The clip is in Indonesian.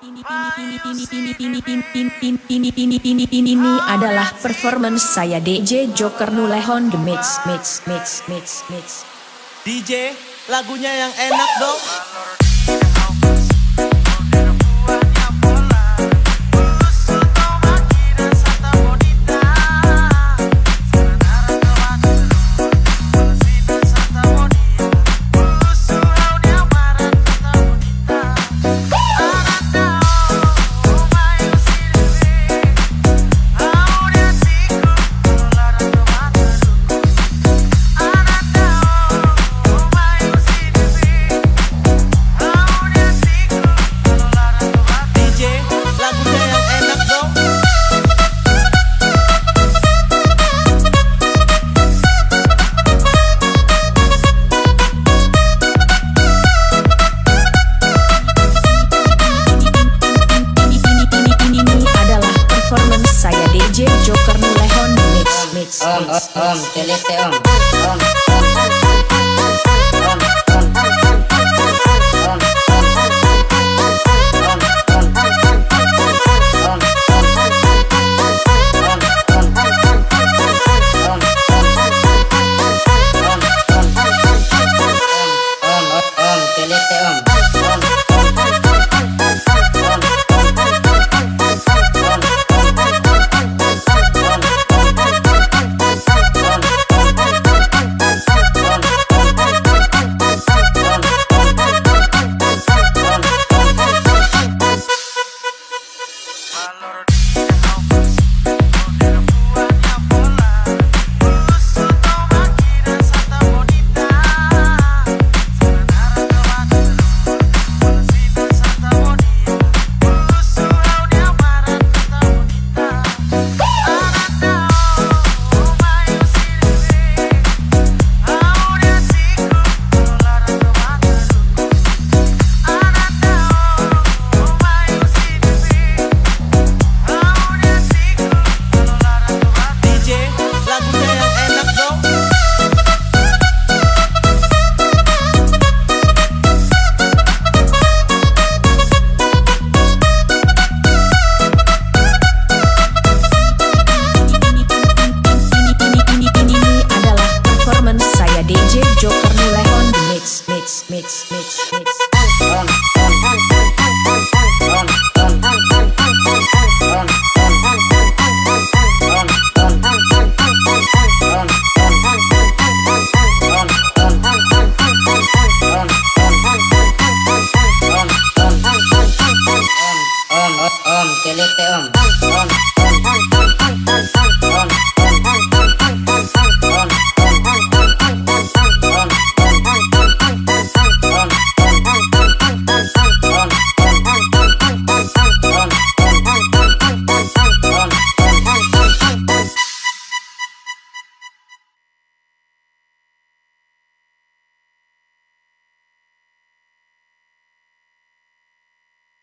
Ini adalah performance saya DJ Joker Nulehon The Mix Mix Mix Mix Mix. DJ lagunya yang enak dong on, on, que le on, on.